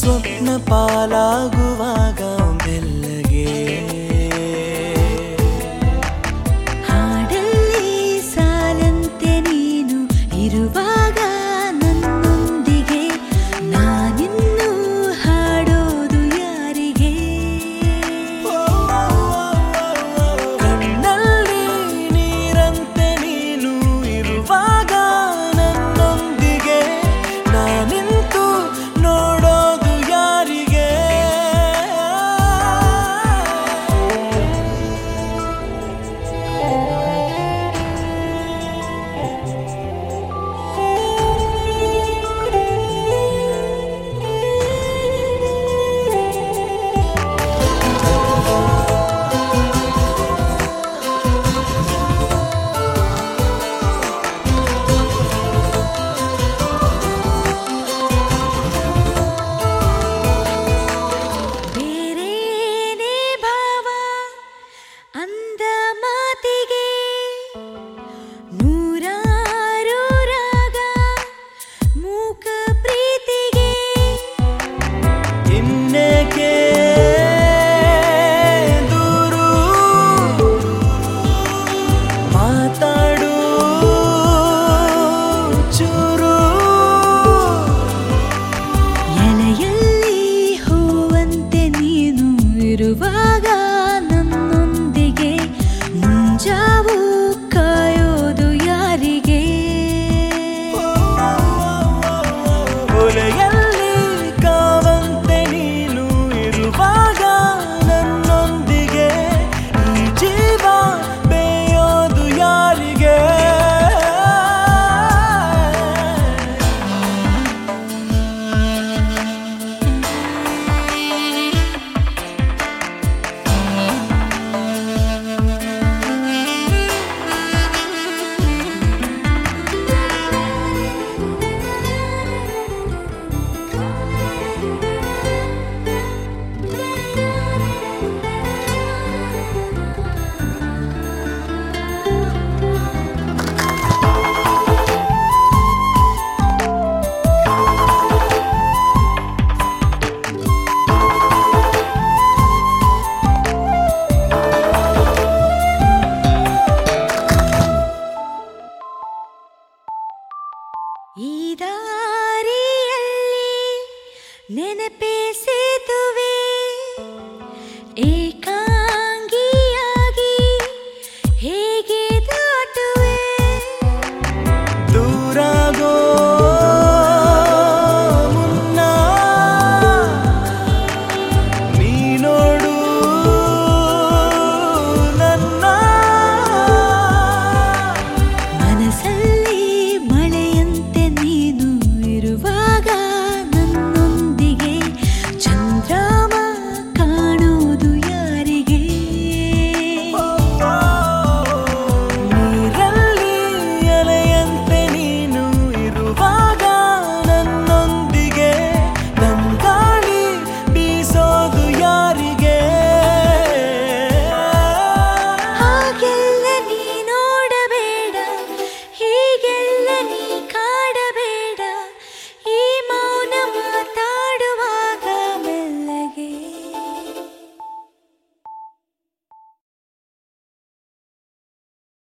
स्वप्नपालागु the ದಾರಿಯಲ್ಲಿ ನೆನಪೇ